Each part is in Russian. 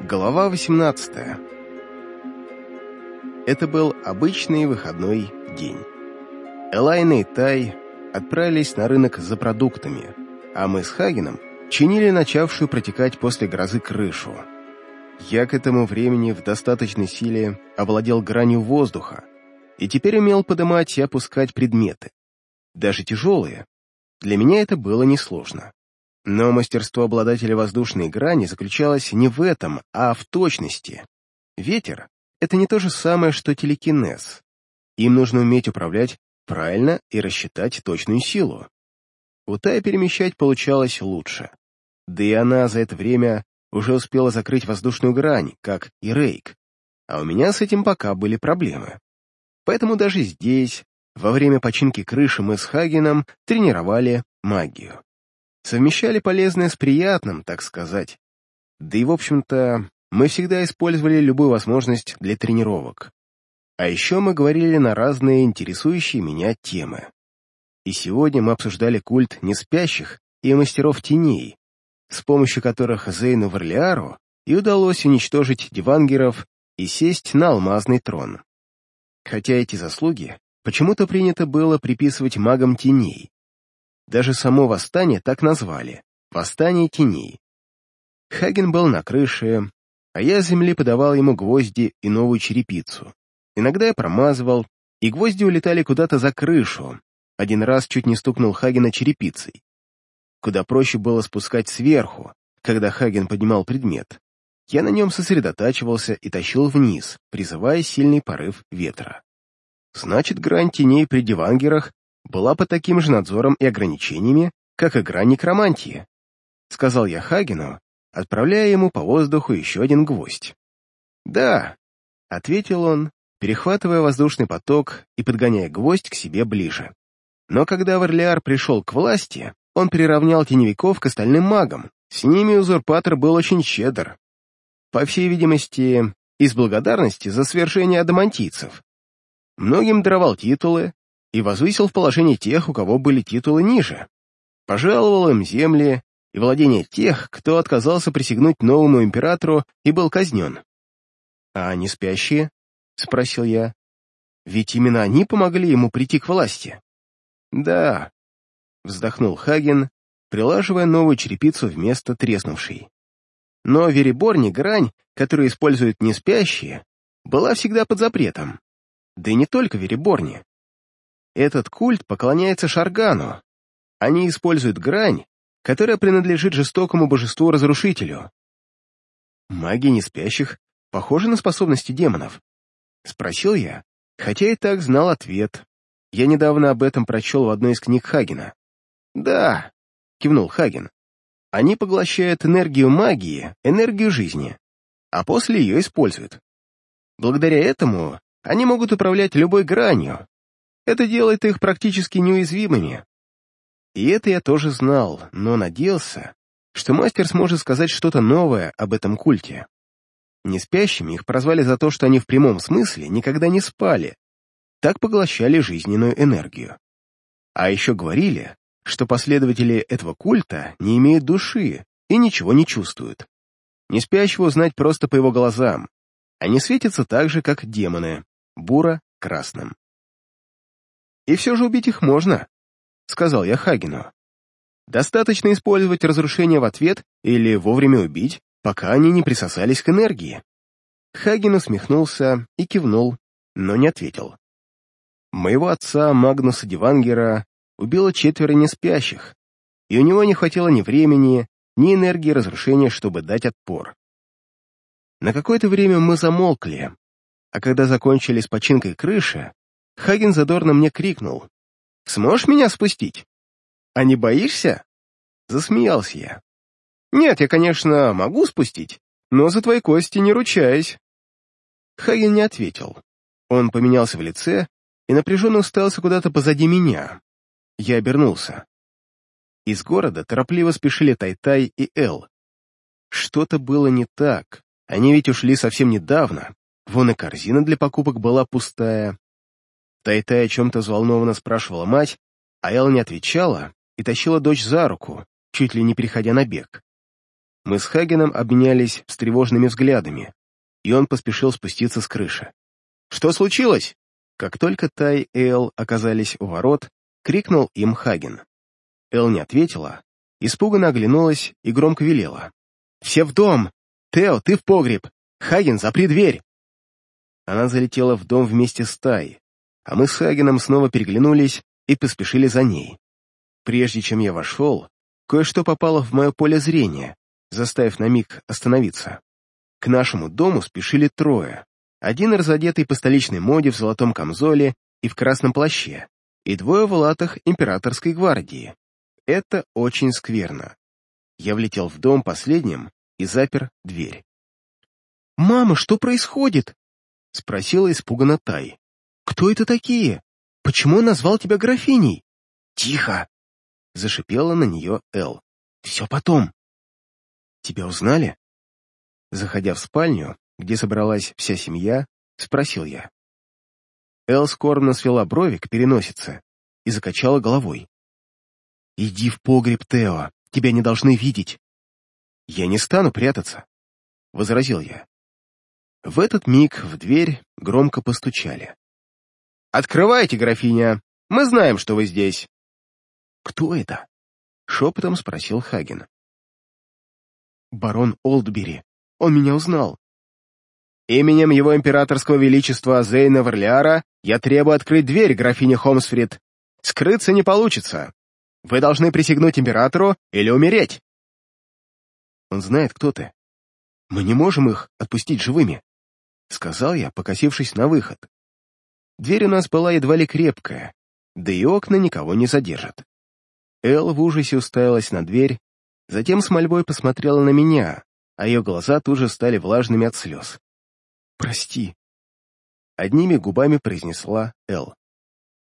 Глава 18 Это был обычный выходной день. Элайна и Тай отправились на рынок за продуктами, а мы с Хагеном чинили начавшую протекать после грозы крышу. Я к этому времени в достаточной силе овладел гранью воздуха и теперь умел поднимать и опускать предметы, даже тяжелые. Для меня это было несложно. Но мастерство обладателя воздушной грани заключалось не в этом, а в точности. Ветер — это не то же самое, что телекинез. Им нужно уметь управлять правильно и рассчитать точную силу. У Тая перемещать получалось лучше. Да и она за это время уже успела закрыть воздушную грань, как и Рейк. А у меня с этим пока были проблемы. Поэтому даже здесь, во время починки крыши мы с Хагеном тренировали магию совмещали полезное с приятным, так сказать. Да и, в общем-то, мы всегда использовали любую возможность для тренировок. А еще мы говорили на разные интересующие меня темы. И сегодня мы обсуждали культ неспящих и мастеров теней, с помощью которых Зейну Варлиару и удалось уничтожить дивангеров и сесть на алмазный трон. Хотя эти заслуги почему-то принято было приписывать магам теней, даже само восстание так назвали — «Восстание теней». Хаген был на крыше, а я с земли подавал ему гвозди и новую черепицу. Иногда я промазывал, и гвозди улетали куда-то за крышу. Один раз чуть не стукнул Хагена черепицей. Куда проще было спускать сверху, когда Хаген поднимал предмет. Я на нем сосредотачивался и тащил вниз, призывая сильный порыв ветра. Значит, грань теней при дивангерах была под таким же надзором и ограничениями, как игра некромантии, сказал я Хагену, отправляя ему по воздуху еще один гвоздь. «Да», — ответил он, перехватывая воздушный поток и подгоняя гвоздь к себе ближе. Но когда Варлиар пришел к власти, он приравнял теневиков к остальным магам. С ними узурпатор был очень щедр. По всей видимости, из благодарности за свержение адамантийцев. Многим даровал титулы, и возвысил в положение тех, у кого были титулы ниже. Пожаловал им земли и владения тех, кто отказался присягнуть новому императору и был казнен. «А они спящие?» — спросил я. «Ведь именно они помогли ему прийти к власти». «Да», — вздохнул Хаген, прилаживая новую черепицу вместо треснувшей. Но Вереборни грань, которую используют неспящие, была всегда под запретом. Да и не только Вереборни. Этот культ поклоняется Шаргану. Они используют грань, которая принадлежит жестокому божеству-разрушителю. Маги неспящих похожи на способности демонов? Спросил я, хотя и так знал ответ. Я недавно об этом прочел в одной из книг Хагена. «Да», — кивнул Хаген, — «они поглощают энергию магии, энергию жизни, а после ее используют. Благодаря этому они могут управлять любой гранью, это делает их практически неуязвимыми. И это я тоже знал, но надеялся, что мастер сможет сказать что-то новое об этом культе. Неспящими их прозвали за то, что они в прямом смысле никогда не спали, так поглощали жизненную энергию. А еще говорили, что последователи этого культа не имеют души и ничего не чувствуют. Неспящего узнать просто по его глазам. Они светятся так же, как демоны, буро-красным. И все же убить их можно, — сказал я Хагину. Достаточно использовать разрушение в ответ или вовремя убить, пока они не присосались к энергии. Хаген усмехнулся и кивнул, но не ответил. Моего отца, Магнуса Дивангера, убило четверо неспящих, и у него не хватило ни времени, ни энергии разрушения, чтобы дать отпор. На какое-то время мы замолкли, а когда закончили с починкой крыши, Хаген задорно мне крикнул. «Сможешь меня спустить? А не боишься?» Засмеялся я. «Нет, я, конечно, могу спустить, но за твои кости не ручаюсь». Хаген не ответил. Он поменялся в лице и напряженно уставился куда-то позади меня. Я обернулся. Из города торопливо спешили Тай-Тай и Эл. Что-то было не так. Они ведь ушли совсем недавно. Вон и корзина для покупок была пустая. Тай-Тай о чем-то взволнованно спрашивала мать, а Элла не отвечала и тащила дочь за руку, чуть ли не переходя на бег. Мы с Хагеном обменялись встревоженными взглядами, и он поспешил спуститься с крыши. «Что случилось?» Как только Тай и Эл оказались у ворот, крикнул им Хаген. Эл не ответила, испуганно оглянулась и громко велела. «Все в дом! Тео, ты в погреб! Хаген, запри дверь!» Она залетела в дом вместе с Тай, а мы с Хагеном снова переглянулись и поспешили за ней. Прежде чем я вошел, кое-что попало в мое поле зрения, заставив на миг остановиться. К нашему дому спешили трое. Один разодетый по столичной моде в золотом камзоле и в красном плаще, и двое в латах императорской гвардии. Это очень скверно. Я влетел в дом последним и запер дверь. «Мама, что происходит?» — спросила испуганно Тай. «Кто это такие? Почему он назвал тебя графиней?» «Тихо!» — зашипела на нее Эл. «Все потом. «Тебя узнали?» Заходя в спальню, где собралась вся семья, спросил я. Эл скорбно свела брови к переносице и закачала головой. «Иди в погреб, Тео, тебя не должны видеть». «Я не стану прятаться», — возразил я. В этот миг в дверь громко постучали. «Открывайте, графиня! Мы знаем, что вы здесь!» «Кто это?» — шепотом спросил Хаген барон Олдбери. Он меня узнал. Именем его императорского величества Зейна Варлиара я требую открыть дверь, графине Хомсфрид. Скрыться не получится. Вы должны присягнуть императору или умереть. Он знает, кто ты. Мы не можем их отпустить живыми, — сказал я, покосившись на выход. Дверь у нас была едва ли крепкая, да и окна никого не задержат. Эл в ужасе уставилась на дверь, Затем с мольбой посмотрела на меня, а ее глаза тут же стали влажными от слез. «Прости», — одними губами произнесла Эл.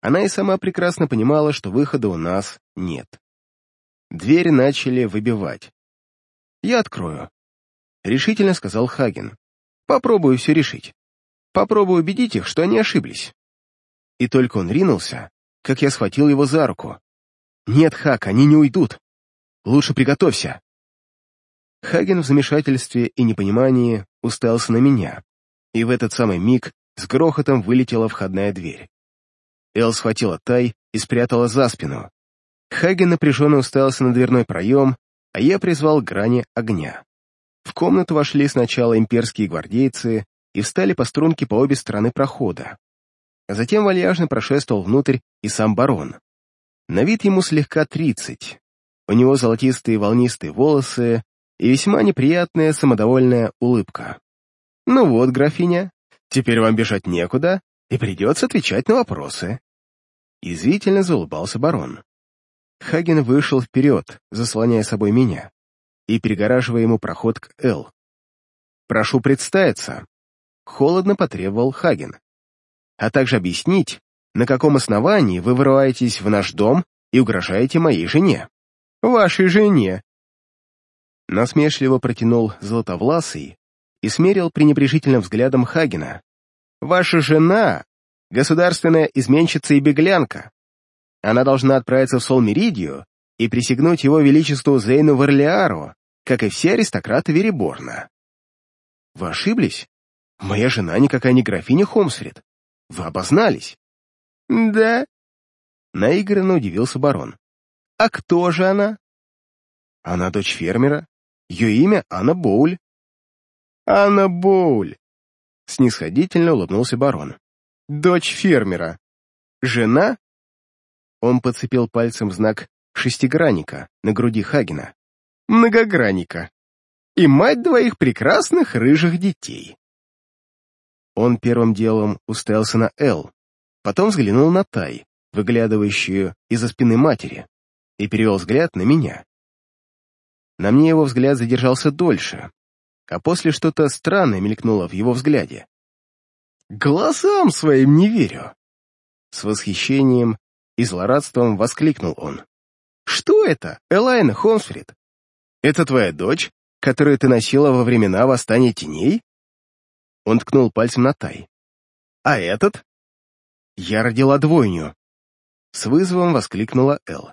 Она и сама прекрасно понимала, что выхода у нас нет. Двери начали выбивать. «Я открою», — решительно сказал Хаген. «Попробую все решить. Попробую убедить их, что они ошиблись». И только он ринулся, как я схватил его за руку. «Нет, Хак, они не уйдут. Лучше приготовься!» Хаген в замешательстве и непонимании уставился на меня, и в этот самый миг с грохотом вылетела входная дверь. Эл схватила Тай и спрятала за спину. Хаген напряженно уставился на дверной проем, а я призвал грани огня. В комнату вошли сначала имперские гвардейцы и встали по струнке по обе стороны прохода. Затем вальяжно прошествовал внутрь и сам барон. На вид ему слегка тридцать, у него золотистые волнистые волосы и весьма неприятная самодовольная улыбка. «Ну вот, графиня, теперь вам бежать некуда, и придется отвечать на вопросы». Язвительно заулыбался барон. Хаген вышел вперед, заслоняя собой меня, и перегораживая ему проход к Эл. «Прошу представиться», — холодно потребовал Хаген, «а также объяснить, на каком основании вы вырываетесь в наш дом и угрожаете моей жене». Вашей жене!» Насмешливо протянул Златовласый и смерил пренебрежительным взглядом Хагена. «Ваша жена — государственная изменщица и беглянка. Она должна отправиться в Солмеридию и присягнуть его величеству Зейну Варлиару, как и все аристократы Вереборна». «Вы ошиблись? Моя жена никакая не графиня Хомсфрид. Вы обознались». «Да?» Наигранно удивился барон. А кто же она? Она дочь фермера. Ее имя Анна Боуль. Анна Боуль. Снисходительно улыбнулся барон. Дочь фермера. Жена? Он подцепил пальцем знак шестигранника на груди Хагена. Многогранника. И мать двоих прекрасных рыжих детей. Он первым делом уставился на Эл, потом взглянул на Тай, выглядывающую из-за спины матери и перевел взгляд на меня. На мне его взгляд задержался дольше, а после что-то странное мелькнуло в его взгляде. «Глазам своим не верю!» С восхищением и злорадством воскликнул он. «Что это, Элайна Холмсфрид? Это твоя дочь, которую ты носила во времена восстания теней?» Он ткнул пальцем на Тай. «А этот?» «Я родила двойню!» С вызовом воскликнула Эл.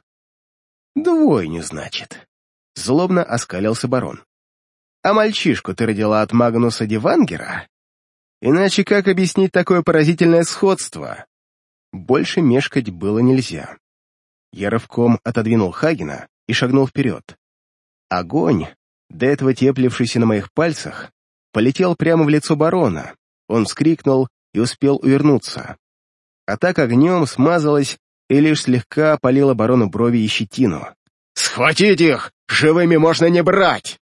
«Двойню, значит», — злобно оскалился барон. А мальчишку ты родила от Магнуса Дивангера? Иначе как объяснить такое поразительное сходство? Больше мешкать было нельзя. Я рывком отодвинул Хагена и шагнул вперед. Огонь, до этого теплившийся на моих пальцах, полетел прямо в лицо барона. Он вскрикнул и успел увернуться. Атака огнем смазалась и лишь слегка опалила барону брови и щетину. «Схватить их! Живыми можно не брать!»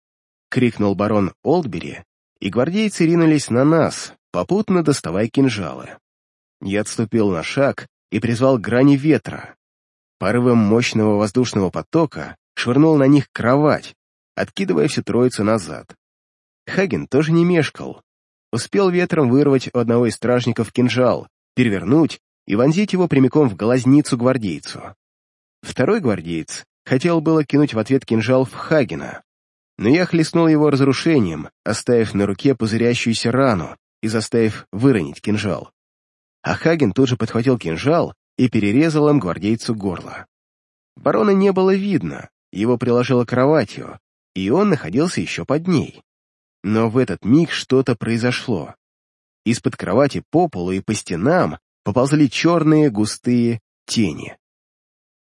— крикнул барон Олдбери, и гвардейцы ринулись на нас, попутно доставая кинжалы. Я отступил на шаг и призвал грани ветра. Порывом мощного воздушного потока швырнул на них кровать, откидывая всю троицу назад. Хаген тоже не мешкал. Успел ветром вырвать у одного из стражников кинжал, перевернуть и вонзить его прямиком в глазницу гвардейцу. Второй гвардеец хотел было кинуть в ответ кинжал в Хагена, но я хлестнул его разрушением, оставив на руке пузырящуюся рану и заставив выронить кинжал. А Хаген тут же подхватил кинжал и перерезал им гвардейцу горло. Барона не было видно, его приложило кроватью, и он находился еще под ней. Но в этот миг что-то произошло. Из-под кровати по полу и по стенам поползли черные густые тени.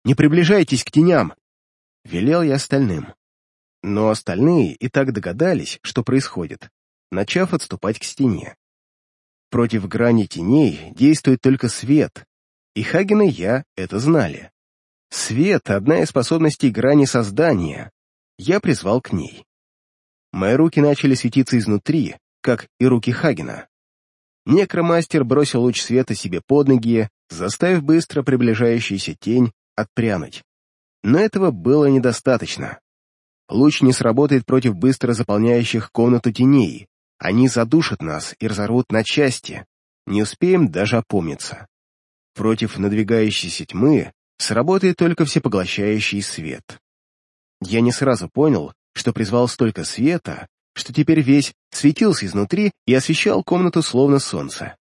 «Не приближайтесь к теням!» — велел я остальным. Но остальные и так догадались, что происходит, начав отступать к стене. Против грани теней действует только свет, и Хаген и я это знали. Свет — одна из способностей грани создания. Я призвал к ней. Мои руки начали светиться изнутри, как и руки Хагена. Некромастер бросил луч света себе под ноги, заставив быстро приближающуюся тень отпрянуть. Но этого было недостаточно. Луч не сработает против быстро заполняющих комнату теней. Они задушат нас и разорвут на части. Не успеем даже опомниться. Против надвигающейся тьмы сработает только всепоглощающий свет. Я не сразу понял, что призвал столько света, что теперь весь светился изнутри и освещал комнату словно солнце.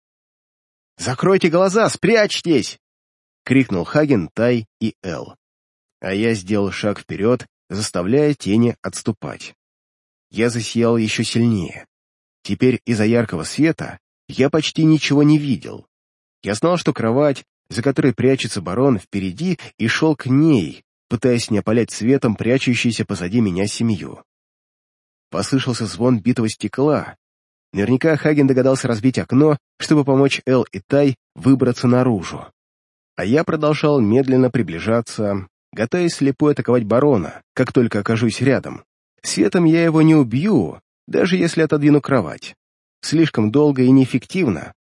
«Закройте глаза, спрячьтесь!» — крикнул Хаген, Тай и Эл. А я сделал шаг вперед заставляя тени отступать. Я засиял еще сильнее. Теперь из-за яркого света я почти ничего не видел. Я знал, что кровать, за которой прячется барон, впереди, и шел к ней, пытаясь не опалять светом прячущуюся позади меня семью. Послышался звон битого стекла. Наверняка Хаген догадался разбить окно, чтобы помочь Эл и Тай выбраться наружу. А я продолжал медленно приближаться, готовясь слепой атаковать барона, как только окажусь рядом. Светом я его не убью, даже если отодвину кровать. Слишком долго и неэффективно.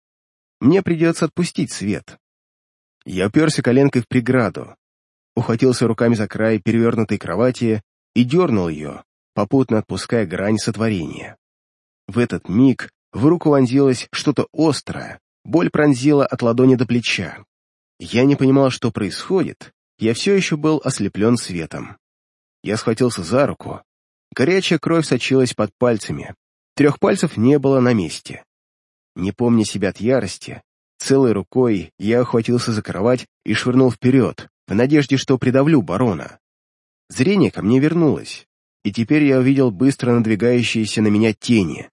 Мне придется отпустить свет. Я уперся коленкой в преграду, ухватился руками за край перевернутой кровати и дернул ее, попутно отпуская грань сотворения. В этот миг в руку вонзилось что-то острое, боль пронзила от ладони до плеча. Я не понимал, что происходит, я все еще был ослеплен светом. Я схватился за руку. Горячая кровь сочилась под пальцами. Трех пальцев не было на месте. Не помня себя от ярости, целой рукой я охватился за кровать и швырнул вперед, в надежде, что придавлю барона. Зрение ко мне вернулось, и теперь я увидел быстро надвигающиеся на меня тени.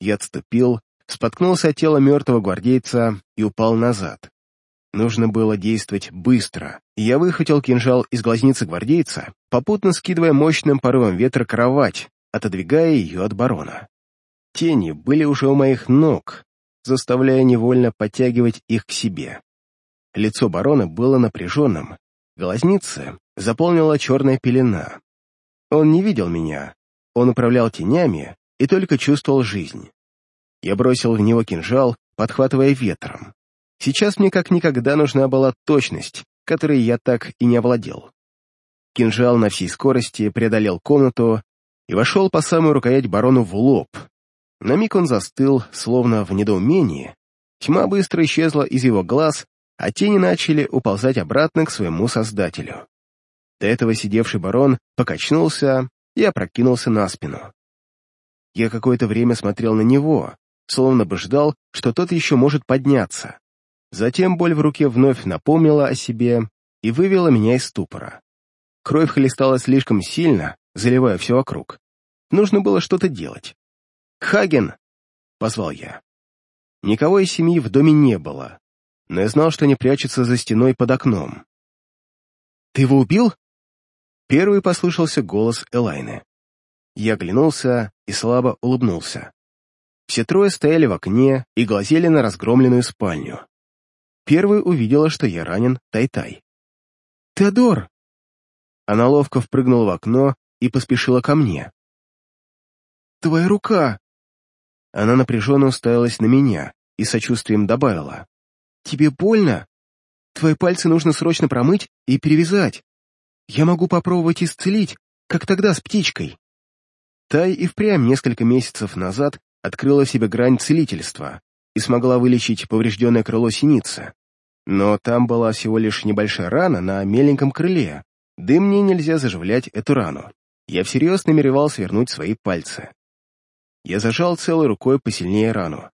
Я отступил, споткнулся от тела мертвого гвардейца и упал назад. Нужно было действовать быстро, и я выхватил кинжал из глазницы гвардейца, попутно скидывая мощным порывом ветра кровать, отодвигая ее от барона. Тени были уже у моих ног, заставляя невольно подтягивать их к себе. Лицо барона было напряженным, глазницы заполнила черная пелена. Он не видел меня, он управлял тенями и только чувствовал жизнь. Я бросил в него кинжал, подхватывая ветром. Сейчас мне как никогда нужна была точность, которой я так и не овладел. Кинжал на всей скорости преодолел комнату и вошел по самую рукоять барону в лоб. На миг он застыл, словно в недоумении. Тьма быстро исчезла из его глаз, а тени начали уползать обратно к своему создателю. До этого сидевший барон покачнулся и опрокинулся на спину. Я какое-то время смотрел на него, словно бы ждал, что тот еще может подняться. Затем боль в руке вновь напомнила о себе и вывела меня из ступора. Кровь хлестала слишком сильно, заливая все вокруг. нужно было что-то делать. «Хаген!» — позвал я. Никого из семьи в доме не было, но я знал, что они прячутся за стеной под окном. «Ты его убил?» Первый послышался голос Элайны. Я оглянулся и слабо улыбнулся. Все трое стояли в окне и глазели на разгромленную спальню. Первый увидела, что я ранен Тай-Тай. «Теодор!» Она ловко впрыгнула в окно и поспешила ко мне. «Твоя рука!» Она напряженно уставилась на меня и сочувствием добавила. «Тебе больно? Твои пальцы нужно срочно промыть и перевязать. Я могу попробовать исцелить, как тогда с птичкой». Тай и впрямь несколько месяцев назад открыла себе грань целительства и смогла вылечить поврежденное крыло синицы. Но там была всего лишь небольшая рана на меленьком крыле, да и мне нельзя заживлять эту рану. Я всерьез намеревался вернуть свои пальцы. Я зажал целой рукой посильнее рану.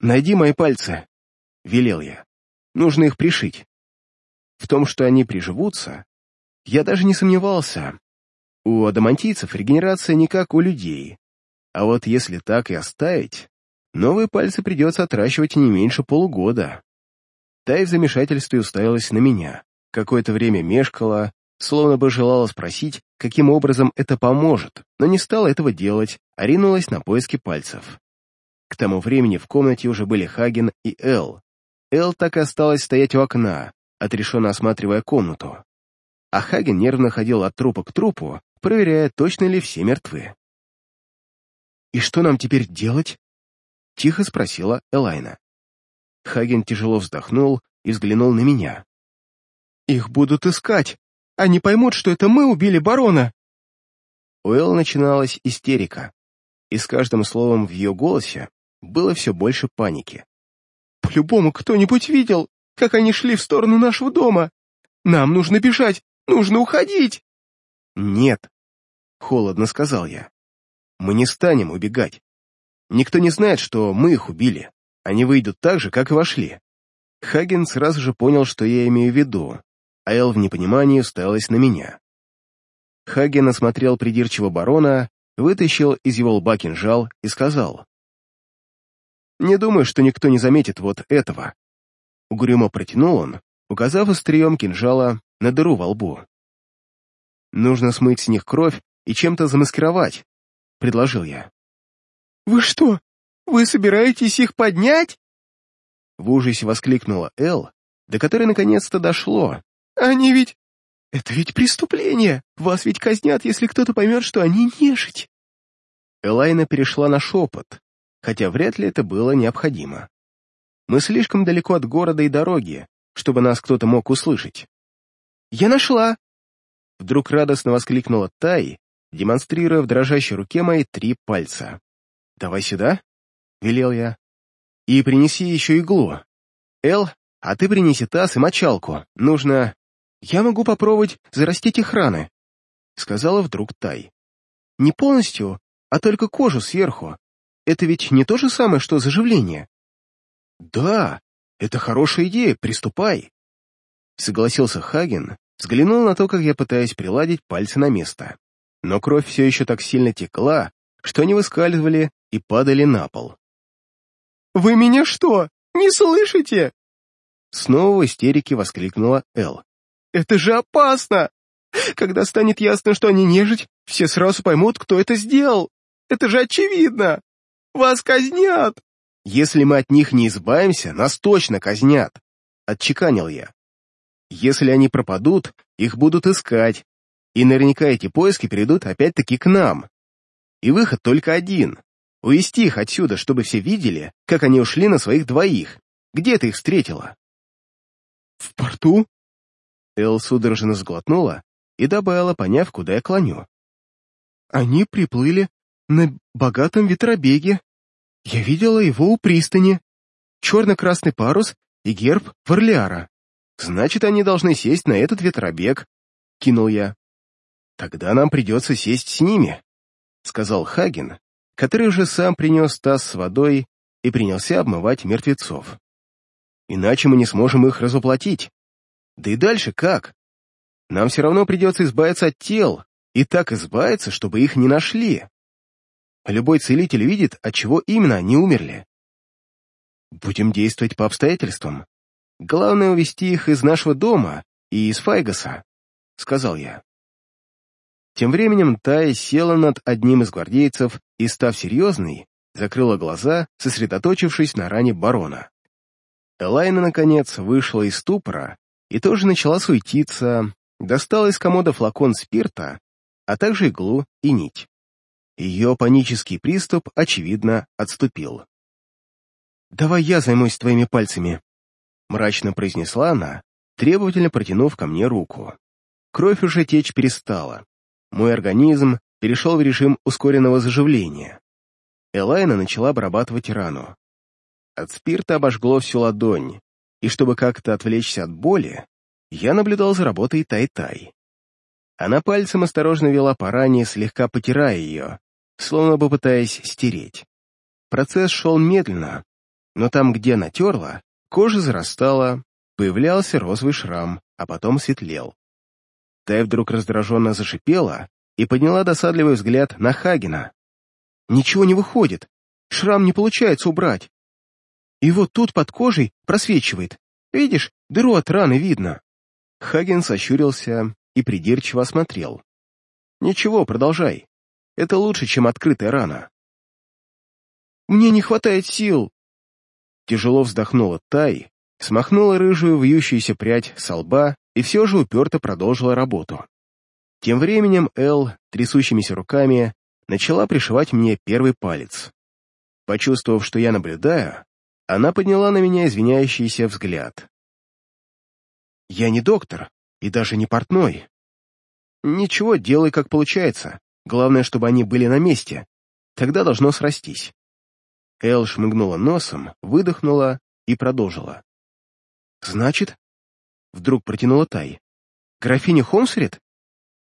«Найди мои пальцы», — велел я. «Нужно их пришить». В том, что они приживутся, я даже не сомневался. У адамантийцев регенерация не как у людей, а вот если так и оставить, новые пальцы придется отращивать не меньше полугода. Тай в замешательстве уставилась на меня. Какое-то время мешкала, словно бы желала спросить, каким образом это поможет, но не стала этого делать, а ринулась на поиски пальцев. К тому времени в комнате уже были Хаген и Эл. Эл так и осталась стоять у окна, отрешенно осматривая комнату. А Хаген нервно ходил от трупа к трупу, проверяя, точно ли все мертвы. «И что нам теперь делать?» — тихо спросила Элайна. Хаген тяжело вздохнул и взглянул на меня. «Их будут искать. Они поймут, что это мы убили барона». У Эл начиналась истерика, и с каждым словом в ее голосе было все больше паники. «По-любому кто-нибудь видел, как они шли в сторону нашего дома. Нам нужно бежать, нужно уходить!» «Нет», — холодно сказал я. Мы не станем убегать. Никто не знает, что мы их убили. Они выйдут так же, как и вошли. Хаген сразу же понял, что я имею в виду, а Эл в непонимании уставилась на меня. Хаген осмотрел придирчиво барона, вытащил из его лба кинжал и сказал. «Не думаю, что никто не заметит вот этого». Угрюмо протянул он, указав острием кинжала на дыру во лбу. «Нужно смыть с них кровь и чем-то замаскировать, — предложил я. «Вы что, вы собираетесь их поднять?» В ужасе воскликнула Эл, до которой наконец-то дошло. «Они ведь... Это ведь преступление! Вас ведь казнят, если кто-то поймет, что они нежить!» Элайна перешла на шепот, хотя вряд ли это было необходимо. Мы слишком далеко от города и дороги, чтобы нас кто-то мог услышать. «Я нашла!» Вдруг радостно воскликнула Тай демонстрируя в дрожащей руке мои три пальца. «Давай сюда», — велел я. «И принеси еще иглу. Эл, а ты принеси таз и мочалку. Нужно... Я могу попробовать зарастить их раны», — сказала вдруг Тай. «Не полностью, а только кожу сверху. Это ведь не то же самое, что заживление». «Да, это хорошая идея, приступай», — согласился Хаген, взглянул на то, как я пытаюсь приладить пальцы на место но кровь все еще так сильно текла, что они выскальзывали и падали на пол. «Вы меня что, не слышите?» Снова в истерике воскликнула Эл. «Это же опасно! Когда станет ясно, что они нежить, все сразу поймут, кто это сделал. Это же очевидно! Вас казнят!» «Если мы от них не избавимся, нас точно казнят!» — отчеканил я. «Если они пропадут, их будут искать, и наверняка эти поиски перейдут опять-таки к нам. И выход только один — увести их отсюда, чтобы все видели, как они ушли на своих двоих. Где ты их встретила? В порту? Эл судорожно сглотнула и добавила, поняв, куда я клоню. Они приплыли на богатом ветробеге. Я видела его у пристани. Черно-красный парус и герб Варлиара. Значит, они должны сесть на этот ветробег, кинул я. «Тогда нам придется сесть с ними», — сказал Хаген, который уже сам принес таз с водой и принялся обмывать мертвецов. «Иначе мы не сможем их разоплатить. Да и дальше как? Нам все равно придется избавиться от тел, и так избавиться, чтобы их не нашли. Любой целитель видит, от чего именно они умерли. Будем действовать по обстоятельствам. Главное увести их из нашего дома и из Файгаса, — сказал я. Тем временем Тай села над одним из гвардейцев и, став серьезной, закрыла глаза, сосредоточившись на ране барона. Элайна, наконец, вышла из ступора и тоже начала суетиться, достала из комода флакон спирта, а также иглу и нить. Ее панический приступ, очевидно, отступил. «Давай я займусь твоими пальцами», — мрачно произнесла она, требовательно протянув ко мне руку. Кровь уже течь перестала. Мой организм перешел в режим ускоренного заживления. Элайна начала обрабатывать рану. От спирта обожгло всю ладонь, и чтобы как-то отвлечься от боли, я наблюдал за работой Тай-Тай. Она пальцем осторожно вела по ране, слегка потирая ее, словно бы пытаясь стереть. Процесс шел медленно, но там, где натерла, кожа зарастала, появлялся розовый шрам, а потом светлел. Тай вдруг раздраженно зашипела и подняла досадливый взгляд на Хагена. «Ничего не выходит, шрам не получается убрать. И вот тут под кожей просвечивает. Видишь, дыру от раны видно». Хаген сощурился и придирчиво осмотрел. «Ничего, продолжай. Это лучше, чем открытая рана». «Мне не хватает сил!» Тяжело вздохнула Тай, смахнула рыжую вьющуюся прядь со лба и все же уперто продолжила работу. Тем временем Эл, трясущимися руками, начала пришивать мне первый палец. Почувствовав, что я наблюдаю, она подняла на меня извиняющийся взгляд. «Я не доктор и даже не портной. Ничего, делай как получается. Главное, чтобы они были на месте. Тогда должно срастись». Эл шмыгнула носом, выдохнула и продолжила. «Значит?» — вдруг протянула Тай. «Графиня Хомсред?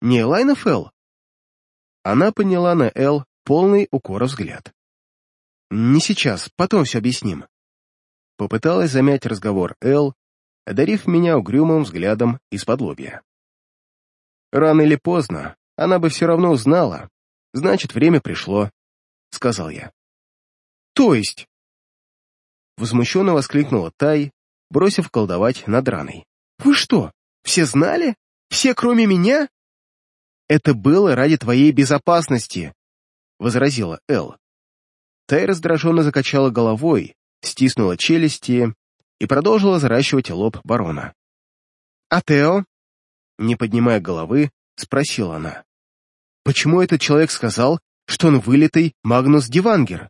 Не Элайна Фелл?» Она подняла на Эл полный укора взгляд. «Не сейчас, потом все объясним». Попыталась замять разговор Эл, одарив меня угрюмым взглядом из-под лобья. «Рано или поздно она бы все равно узнала. Значит, время пришло», — сказал я. «То есть?» Возмущенно воскликнула Тай, бросив колдовать над раной. «Вы что, все знали? Все, кроме меня?» «Это было ради твоей безопасности», — возразила Эл. Тай раздраженно закачала головой, стиснула челюсти и продолжила заращивать лоб барона. «А Тео?» Не поднимая головы, спросила она. «Почему этот человек сказал, что он вылитый Магнус Дивангер?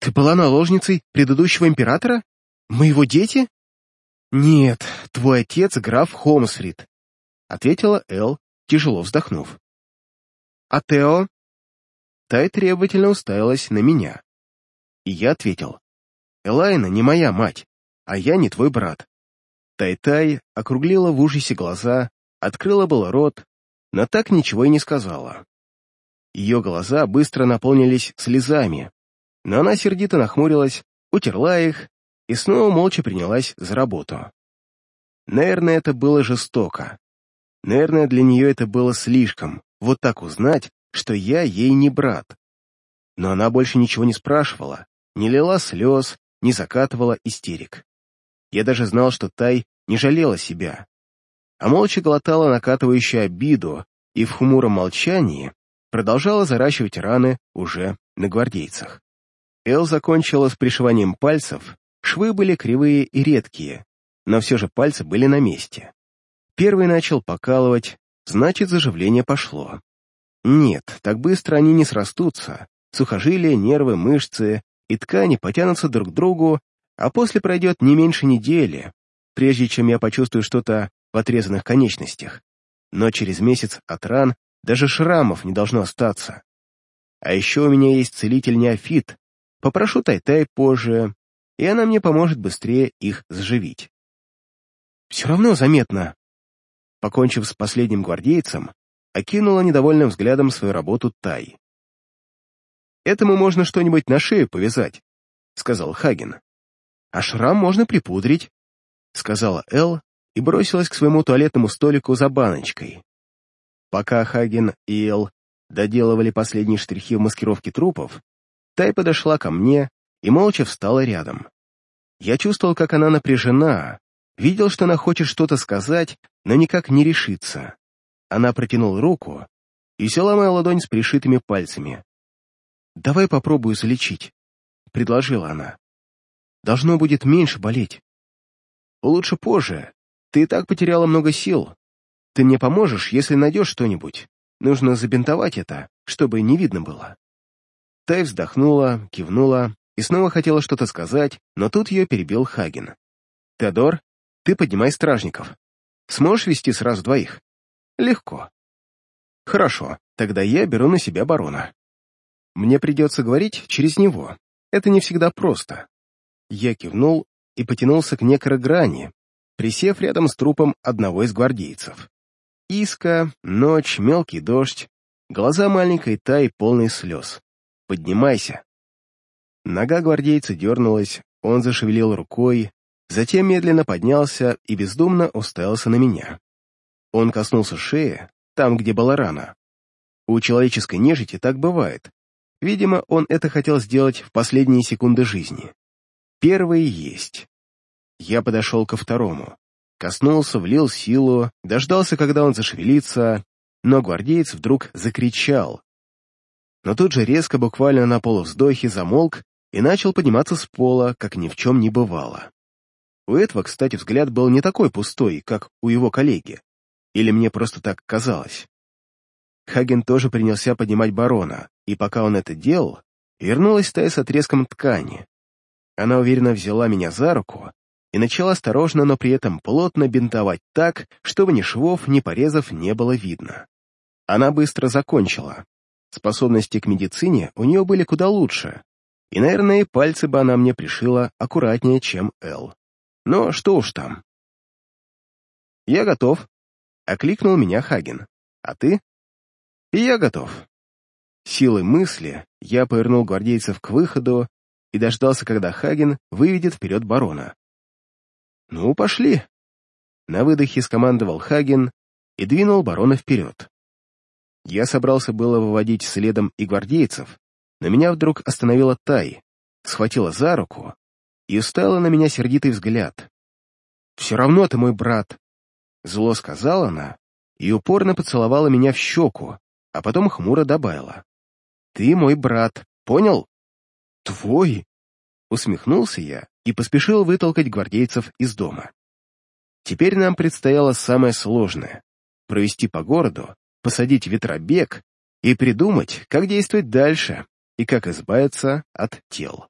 Ты была наложницей предыдущего императора? Мы его дети?» «Нет, твой отец граф Холмсрид», — ответила Эл, тяжело вздохнув. «А Тео?» Тай требовательно уставилась на меня. И я ответил. Элайна не моя мать, а я не твой брат. Тай-Тай округлила в ужасе глаза, открыла было рот, но так ничего и не сказала. Ее глаза быстро наполнились слезами, но она сердито нахмурилась, утерла их и снова молча принялась за работу. Наверное, это было жестоко. Наверное, для нее это было слишком, вот так узнать, что я ей не брат. Но она больше ничего не спрашивала, не лила слез, не закатывала истерик. Я даже знал, что Тай не жалела себя, а молча глотала накатывающую обиду и в хмуром молчании продолжала заращивать раны уже на гвардейцах. Эл закончила с пришиванием пальцев, швы были кривые и редкие, но все же пальцы были на месте. Первый начал покалывать, значит, заживление пошло. Нет, так быстро они не срастутся. Сухожилия, нервы, мышцы и ткани потянутся друг к другу, а после пройдет не меньше недели, прежде чем я почувствую что-то в отрезанных конечностях. Но через месяц от ран даже шрамов не должно остаться. А еще у меня есть целитель-неофит. Попрошу Тай-Тай позже, и она мне поможет быстрее их заживить. Все равно заметно. Покончив с последним гвардейцем, окинула недовольным взглядом свою работу Тай. «Этому можно что-нибудь на шею повязать», — сказал Хаген. «А шрам можно припудрить», — сказала Эл и бросилась к своему туалетному столику за баночкой. Пока Хаген и Эл доделывали последние штрихи в маскировке трупов, Тай подошла ко мне и молча встала рядом. Я чувствовал, как она напряжена, видел, что она хочет что-то сказать, но никак не решится. Она протянула руку и взяла мою ладонь с пришитыми пальцами. «Давай попробую залечить», — предложила она. «Должно будет меньше болеть». «Лучше позже. Ты и так потеряла много сил. Ты мне поможешь, если найдешь что-нибудь. Нужно забинтовать это, чтобы не видно было». Тай вздохнула, кивнула и снова хотела что-то сказать, но тут ее перебил Хаген. «Теодор, ты поднимай стражников. Сможешь вести сразу двоих?» «Легко». «Хорошо, тогда я беру на себя барона. Мне придется говорить через него. Это не всегда просто». Я кивнул и потянулся к некрограни, присев рядом с трупом одного из гвардейцев. Иска, ночь, мелкий дождь, глаза маленькой Тай полные слез. Поднимайся!» Нога гвардейца дернулась, он зашевелил рукой, затем медленно поднялся и бездумно уставился на меня. Он коснулся шеи, там, где была рана. У человеческой нежити так бывает. Видимо, он это хотел сделать в последние секунды жизни. Первый есть. Я подошел ко второму. Коснулся, влил силу, дождался, когда он зашевелится, но гвардеец вдруг закричал, но тут же резко, буквально на полувздохе, замолк и начал подниматься с пола, как ни в чем не бывало. У этого, кстати, взгляд был не такой пустой, как у его коллеги. Или мне просто так казалось. Хаген тоже принялся поднимать барона, и пока он это делал, вернулась Тая с отрезком ткани. Она уверенно взяла меня за руку и начала осторожно, но при этом плотно бинтовать так, чтобы ни швов, ни порезов не было видно. Она быстро закончила, Способности к медицине у нее были куда лучше, и, наверное, пальцы бы она мне пришила аккуратнее, чем Эл. Но что уж там. «Я готов», — окликнул меня Хаген. «А ты?» «И я готов». Силой мысли я повернул гвардейцев к выходу и дождался, когда Хаген выведет вперед барона. «Ну, пошли!» На выдохе скомандовал Хаген и двинул барона вперед. Я собрался было выводить следом и гвардейцев, но меня вдруг остановила Тай, схватила за руку и уставила на меня сердитый взгляд. «Все равно ты мой брат», — зло сказала она и упорно поцеловала меня в щеку, а потом хмуро добавила. «Ты мой брат, понял?» «Твой?» — усмехнулся я и поспешил вытолкать гвардейцев из дома. Теперь нам предстояло самое сложное — провести по городу посадить ветробег и придумать, как действовать дальше и как избавиться от тел.